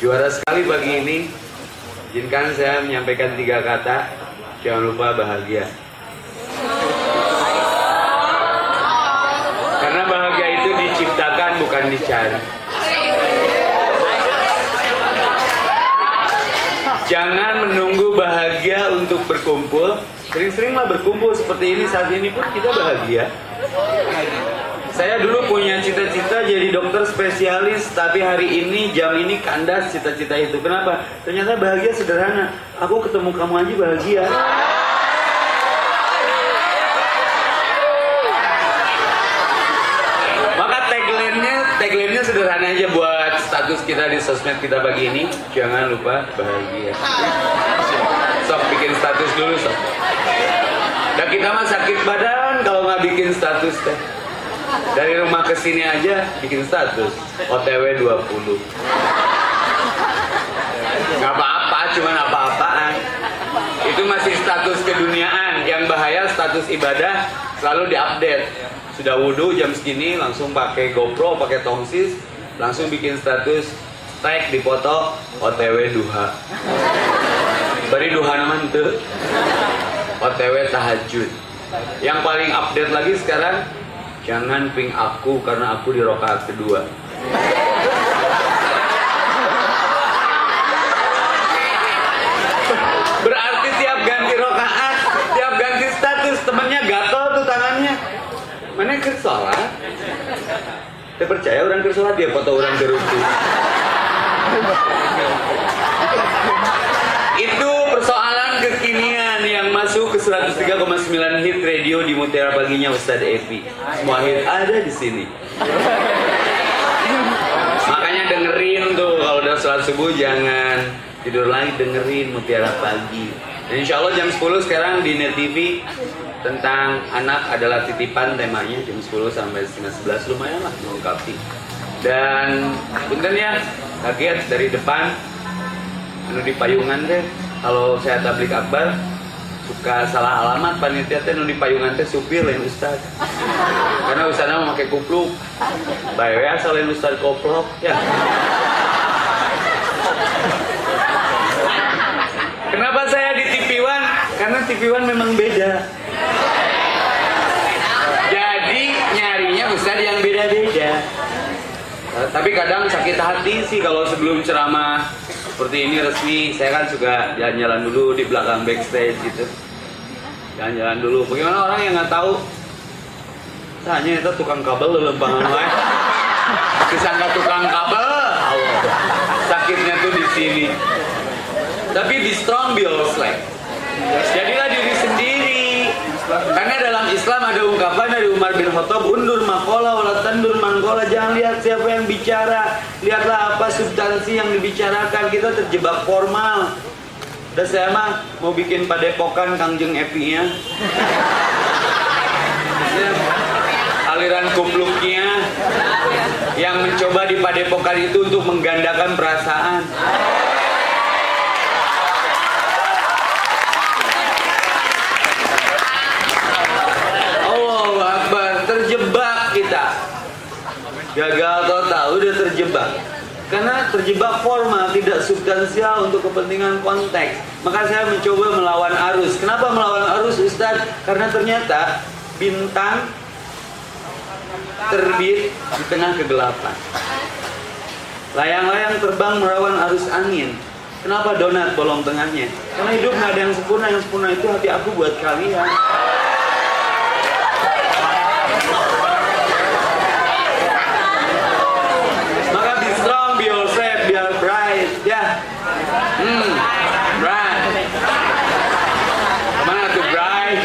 Juara sekali pagi ini. Izinkan saya menyampaikan tiga kata. Jangan lupa bahagia. Karena bahagia itu diciptakan bukan dicari. Jangan menunggu bahagia untuk berkumpul. Sering-seringlah berkumpul seperti ini saat ini pun kita bahagia. Saya dulu punya cita-cita jadi dokter spesialis, tapi hari ini jam ini kandas cita-cita itu. Kenapa? Ternyata bahagia sederhana. Aku ketemu kamu aja bahagia. Maka tagline-nya tagline-nya sederhana aja buat status kita di sosmed kita pagi ini. Jangan lupa bahagia. Sok bikin status dulu sok. Dan kita mah sakit badan kalau nggak bikin status teh. Dari rumah ke sini aja bikin status OTW 20. Nggak apa-apa, cuman apa-apaan. Itu masih status keduniaan. Yang bahaya status ibadah selalu diupdate. Sudah wudhu jam segini langsung pakai GoPro, pakai tongsis, langsung bikin status tag dipoto OTW duha. Bari duha naman tuh. OTW tahajud. Yang paling update lagi sekarang jangan ping aku karena aku di rokaat kedua. Berarti tiap ganti rokaat, tiap ganti status temennya gatel tuh tangannya. Mana yang sholat? Saya percaya orang ke sholat dia foto orang. Itu persoalan kekinian yang masuk ke 103,9 hit radio di Mutiara Paginya Ustadz Epi. Semua hit ada di sini. Makanya dengerin tuh kalau udah sholat subuh jangan tidur lagi dengerin Mutiara Pagi. Dan insya Allah jam 10 sekarang di Net TV tentang anak adalah titipan temanya jam 10 sampai setengah 11 lumayan lah melengkapi. Dan punten ya kaget dari depan anu di payungan teh kalau saya tablik akbar suka salah alamat panitia teh anu di payungan teh supir lain ustad karena ustadnya mau pakai kupluk. Bae we asal lain ustad koplok ya. Kenapa saya di TV One? Karena TV One memang beda. Jadi nyarinya ustad yang beda-beda. Tapi kadang sakit hati sih kalau sebelum ceramah seperti ini resmi saya kan suka jalan-jalan dulu di belakang backstage gitu. Jalan-jalan dulu. Bagaimana orang yang nggak tahu? Hanya itu tukang kabel lembangan lain. Disangka tukang kabel. Sakitnya tuh di sini. Tapi be strong be slack. Jadilah diri sendiri. Karena dalam Islam ada ungkapan dari Umar bin Khattab undur makola wala tandur mangkola jangan lihat siapa yang bicara. Lihatlah apa substansi yang dibicarakan kita terjebak formal. Dan saya mah mau bikin padepokan kangjeng epinya Ya, aliran kupluknya yang mencoba di padepokan itu untuk menggandakan perasaan. Akbar terjebak kita. Gagal total udah terjebak karena terjebak formal tidak substansial untuk kepentingan konteks. Maka saya mencoba melawan arus. Kenapa melawan arus Ustadz karena ternyata bintang terbit di tengah kegelapan. Layang-layang terbang melawan arus angin. Kenapa donat bolong tengahnya? Karena hidup nggak ada yang sempurna. Yang sempurna itu hati aku buat kalian Maka be strong, be yourself, be bright. Ya. Hmm. Bright. Ke mana tuh bright?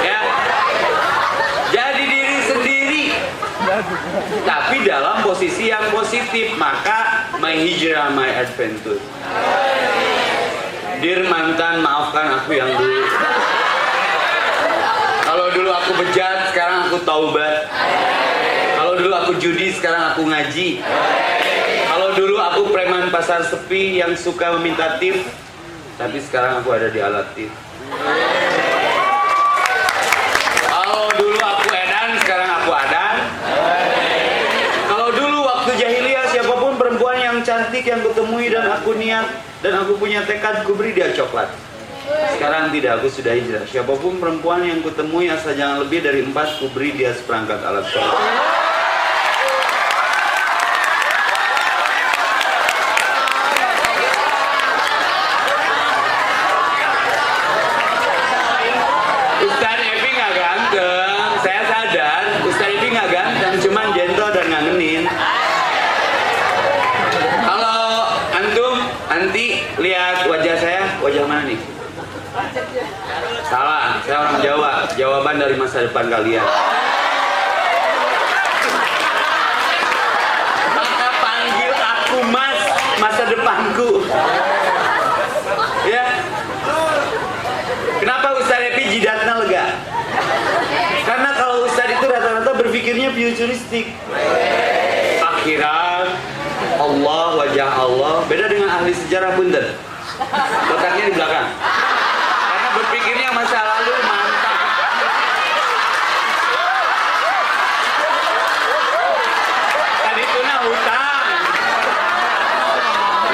Ya. Jadi diri sendiri. Tapi dalam posisi yang positif. Maka my hijrah, my adventure. Dear mantan, maafkan aku yang dulu. Kalau dulu aku bejat, sekarang aku taubat. Kalau dulu aku judi, sekarang aku ngaji. Kalau dulu aku preman pasar sepi yang suka meminta tip, tapi sekarang aku ada di alat tip. Kalau dulu aku edan, sekarang aku adan. Kalau dulu waktu jahiliyah siapa pun perempuan yang kutemui dan aku niat dan aku punya tekad ku beri dia coklat. Sekarang tidak, aku sudah hijrah. Siapa pun perempuan yang kutemui asal jangan lebih dari empat, ku beri dia seperangkat alat sholat. Ustaz Evi nggak ganteng, saya sadar. Ustaz Evi nggak ganteng, cuman gentle dan ngangenin. Kalau antum, anti lihat wajah saya, wajah mana nih? Salah, saya orang Jawa. Jawaban dari masa depan kalian. Maka panggil aku mas, masa depanku. Ya, Kenapa Ustaz Epi jidatnya lega? Karena kalau Ustaz itu rata-rata berpikirnya futuristik. Akhirat, Allah, wajah Allah. Beda dengan ahli sejarah punten. Kotaknya di belakang. Karena berpikirnya masa lalu mantap. Tadi tuna hutang.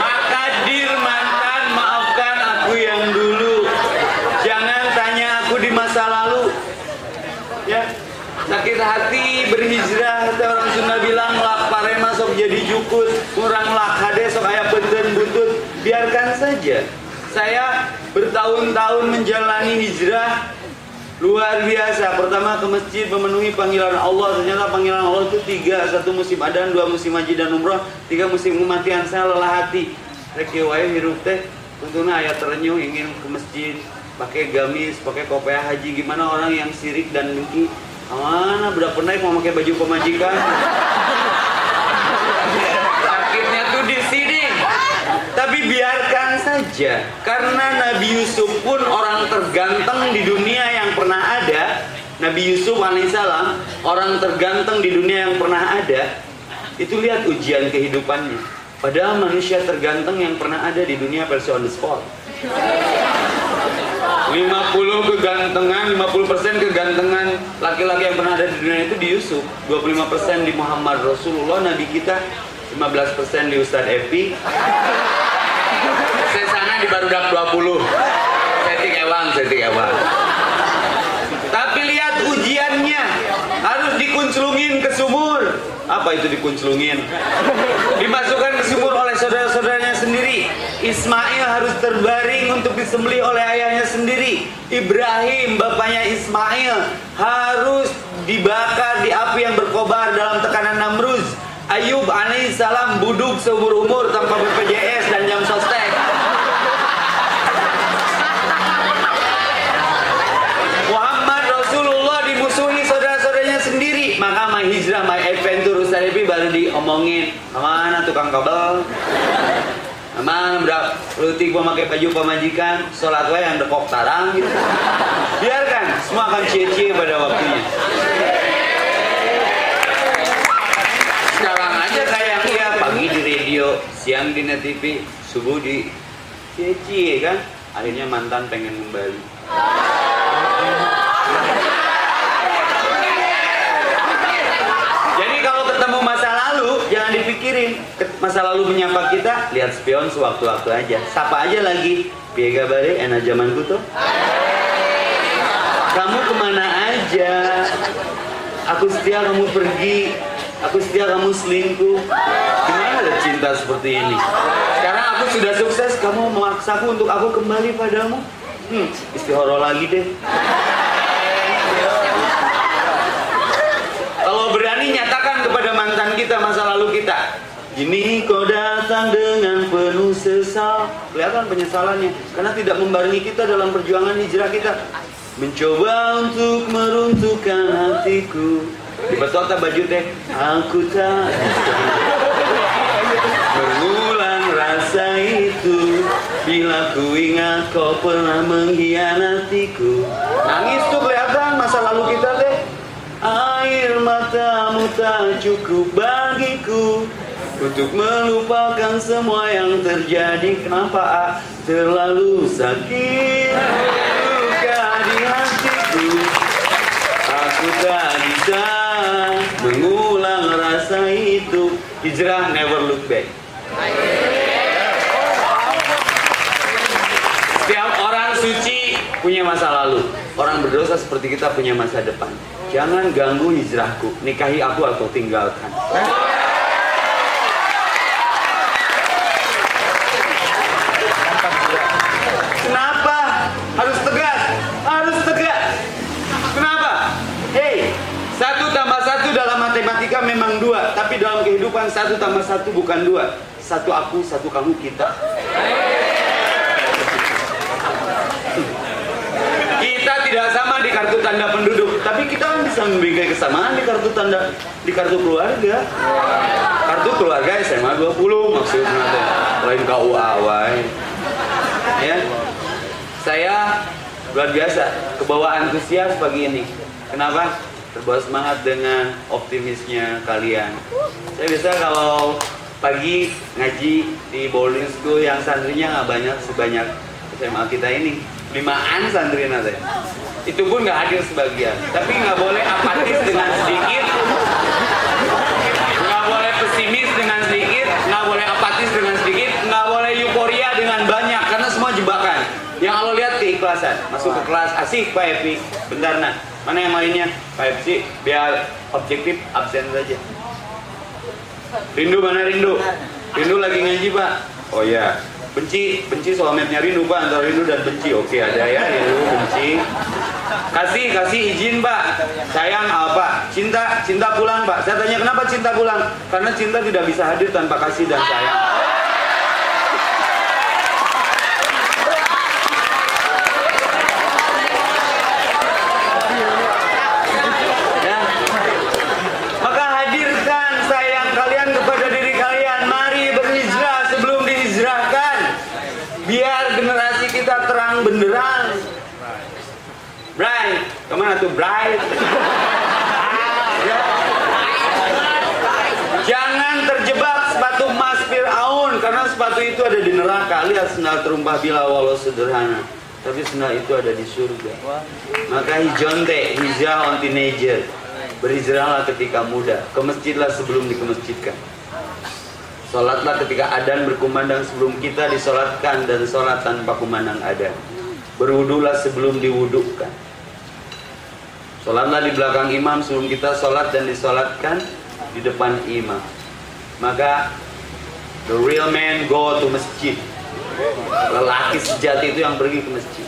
Maka dir mantan maafkan aku yang dulu. Jangan tanya aku di masa lalu. Ya. Sakit hati berhijrah orang Sunda bilang lak parema sok jadi jukut saja. Saya bertahun-tahun menjalani hijrah. Luar biasa. Pertama ke masjid memenuhi panggilan Allah. Ternyata panggilan Allah itu tiga. Satu musim adan dua musim haji dan umroh tiga musim kematian. Saya lelah hati. Rek wae hirup teh. Tentunya ayat terenyuh ingin ke masjid. Pakai gamis pakai kopiah haji. Gimana orang yang sirik dan dengki mana budak naik mau pakai baju pemajikan? Sakitnya tuh di sini. Tapi biarkan saja. Karena Nabi Yusuf pun orang terganteng di dunia yang pernah ada. Nabi Yusuf alaihissalam orang terganteng di dunia yang pernah ada. Itu lihat ujian kehidupannya. Padahal manusia terganteng yang pernah ada di dunia versi on the spot. 50 kegantengan, 50% kegantengan laki-laki yang pernah ada di dunia itu di Yusuf. 25% di Muhammad Rasulullah Nabi kita. 15% di Ustadz Epi Barudak 20 Setik ewang, setik ewang Tapi lihat ujiannya. Harus dikunclungin ke sumur. Apa itu dikunclungin? Dimasukkan ke sumur oleh saudara-saudaranya sendiri. Ismail harus terbaring untuk disembelih oleh ayahnya sendiri. Ibrahim, bapaknya Ismail Harus dibakar di api yang berkobar dalam tekanan Namruz. Ayub alaihissalam buduk seumur umur tanpa BPJS dan jam sostek Muhammad Rasulullah dimusuhi saudara-saudaranya sendiri maka my hijrah, my adventure Ustaz Epi baru diomongin mana tukang kabel Mana udah lutik pakai baju pemajikan, sholat wae yang dekok tarang gitu. Biarkan, semua akan cie-cie pada waktunya. Sekarang aja kayak ya pagi di radio, siang di net TV, subuh di cie-cie kan. Akhirnya mantan pengen kembali. Jadi kalau ketemu masa lalu, Ket- Masa lalu menyapa kita, lihat spion sewaktu-waktu aja. Sapa aja lagi. Piega bare, enak zamanku tuh. Kamu ke mana aja? Aku setia kamu pergi. Aku setia kamu selingkuh. Gimana ada cinta seperti ini? Sekarang aku sudah sukses, kamu memaksaku untuk aku kembali padamu. Hmm, istihoroh lagi deh. Kalau berani nyatakan kepada mantan kita masa lalu kita. Ini kau datang dengan penuh sesal. Kelihatan penyesalannya. Karena tidak membarengi kita dalam perjuangan hijrah kita. Mencoba untuk meruntuhkan hatiku. Di Betota baju teh. Aku tak Mengulang rasa itu Bila ku ingat kau pernah mengkhianatiku Nangis tuh kelihatan masa lalu kita teh Air matamu tak cukup bagiku Untuk melupakan semua yang terjadi Kenapa ah, terlalu sakit Luka di hatiku Aku tak bisa mengulang rasa itu Hijrah never look back Setiap orang suci punya masa lalu. Orang berdosa seperti kita punya masa depan. Jangan ganggu hijrahku. Nikahi aku atau tinggalkan. Kehidupan satu tambah satu bukan dua. Satu aku, satu kamu, kita. Kita tidak sama di kartu tanda penduduk, tapi kita kan bisa membingkai kesamaan di kartu tanda di kartu keluarga. Kartu keluarga SMA 20 maksudnya. Lain KUA wae. Ya. Saya luar biasa kebawa antusias pagi ini. Kenapa? Terbawa semangat dengan optimisnya kalian. Saya bisa kalau pagi ngaji di boarding school yang santrinya nggak banyak sebanyak SMA kita ini. Limaan santri nanti itu pun nggak hadir sebagian. Tapi nggak boleh apatis dengan sedikit. Nggak boleh pesimis dengan sedikit. Nggak boleh apatis dengan sedikit. Nggak boleh euforia dengan banyak. Karena semua jebakan. Yang Allah lihat keikhlasan. Masuk ke kelas asik Pak Epi. Bentar nah mana yang lainnya Epi biar objektif absen saja Rindu mana Rindu? Rindu lagi ngaji Pak. Oh ya, benci, benci soalnya Rindu Pak antara Rindu dan benci. Oke ada ya Rindu, benci. Kasih, kasih izin Pak. Sayang apa? Cinta, cinta pulang Pak. Saya tanya kenapa cinta pulang? Karena cinta tidak bisa hadir tanpa kasih dan sayang. Ya. Maka hadirkan sayang kalian kepada diri kalian. Mari berhijrah sebelum dihijrahkan. Biar generasi kita terang benderang. Bright, ke mana tuh Bright? Jangan terjebak sepatu emas Fir'aun karena sepatu itu ada di neraka. Lihat sendal terumpah bila walau sederhana. Tapi sendal itu ada di surga. Maka hijonte, hijrah on teenager. Berhijrahlah ketika muda. Ke masjidlah sebelum dikemasjidkan. Sholatlah ketika adan berkumandang sebelum kita disolatkan dan sholat tanpa kumandang adan. Berwudulah sebelum diwudukkan. Sholatlah di belakang imam sebelum kita sholat dan disolatkan di depan imam. Maka the real man go to masjid. Lelaki sejati itu yang pergi ke masjid.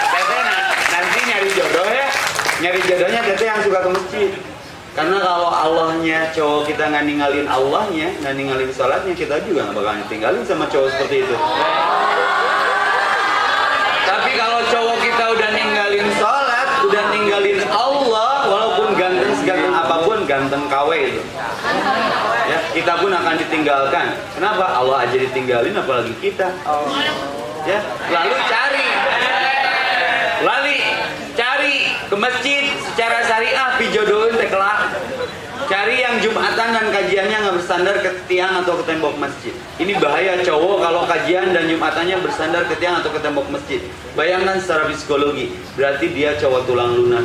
Teteh na- nanti nyari jodoh ya, nyari jodohnya teteh yang suka ke masjid. Karena kalau Allahnya cowok kita nggak ninggalin Allahnya, nggak ninggalin sholatnya, kita juga nggak bakalan tinggalin sama cowok seperti itu. Tapi kalau cowok kita udah ninggalin sholat, udah ninggalin Allah, walaupun ganteng seganteng apa pun, ganteng KW itu. Ya, kita pun akan ditinggalkan. Kenapa? Allah aja ditinggalin, apalagi kita. Ya, lalu cari, lali cari ke masjid secara syariah pijodohin teh kelak. Cari yang jumatan dan kajiannya nggak bersandar ke tiang atau ke tembok masjid. Ini bahaya cowok kalau kajian dan jumatannya bersandar ke tiang atau ke tembok masjid. Bayangkan secara psikologi, berarti dia cowok tulang lunak.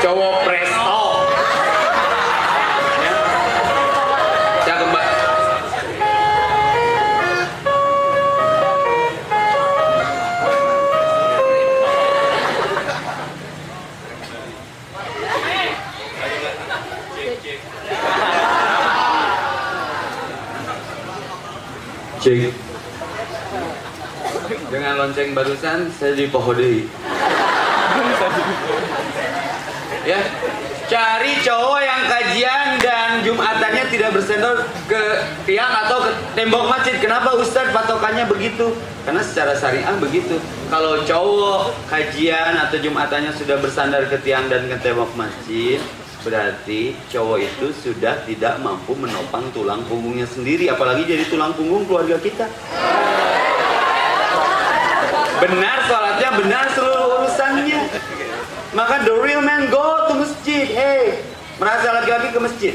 Cowok presto. Cek. Dengan lonceng barusan saya dipohodei. Ya, cari cowok yang kajian dan jumatannya tidak bersendor ke tiang atau ke tembok masjid. Kenapa Ustadz patokannya begitu? Karena secara syariah begitu. Kalau cowok kajian atau jumatannya sudah bersandar ke tiang dan ke tembok masjid, berarti cowok itu sudah tidak mampu menopang tulang punggungnya sendiri, apalagi jadi tulang punggung keluarga kita. Benar sholatnya, benar seluruh urusannya. Maka the real man go to masjid. Hey, merasa laki-laki ke masjid.